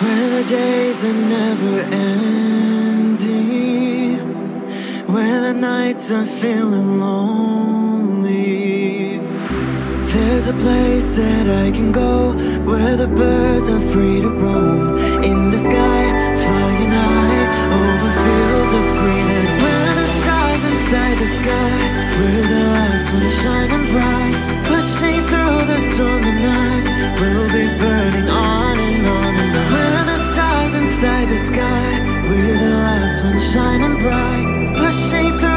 When the days are never ending, when the nights are feeling lonely, there's a place that I can go where the birds are free to roam in the sky, flying high over fields of green. And where the stars inside the sky, we're the last ones shining bright, pushing through the storm and night. We'll be burning on shining bright, pushing through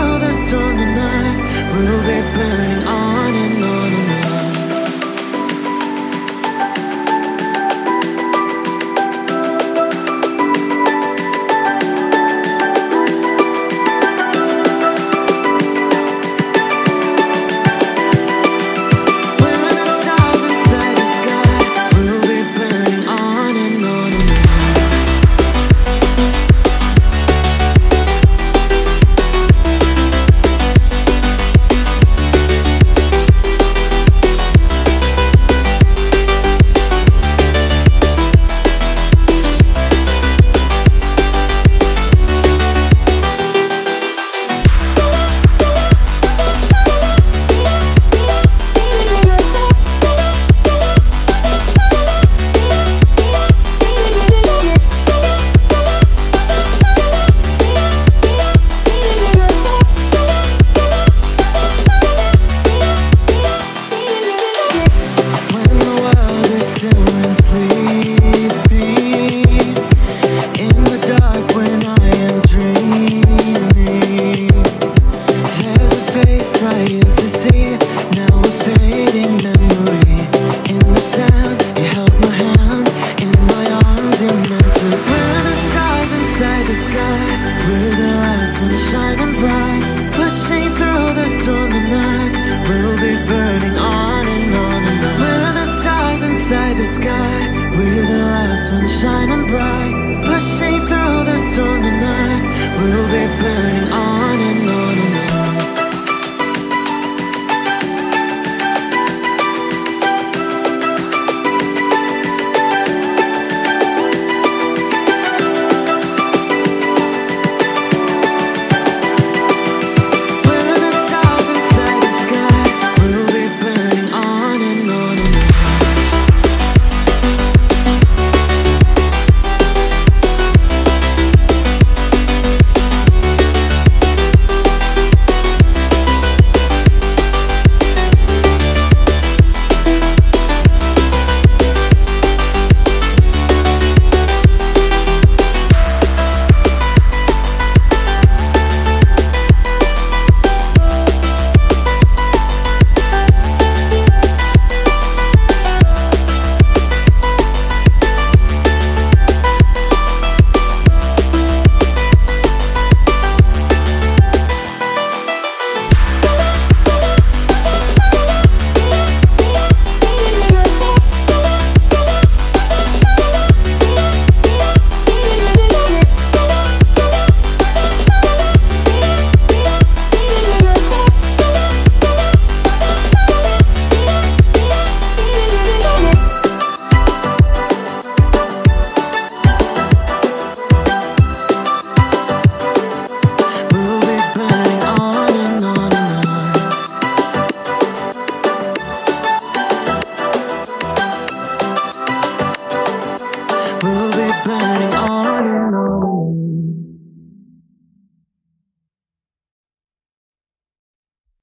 shining bright, pushing through the storm and night. We'll be burning on and on and on. We're the stars inside the sky, we're the last ones shining bright, pushing.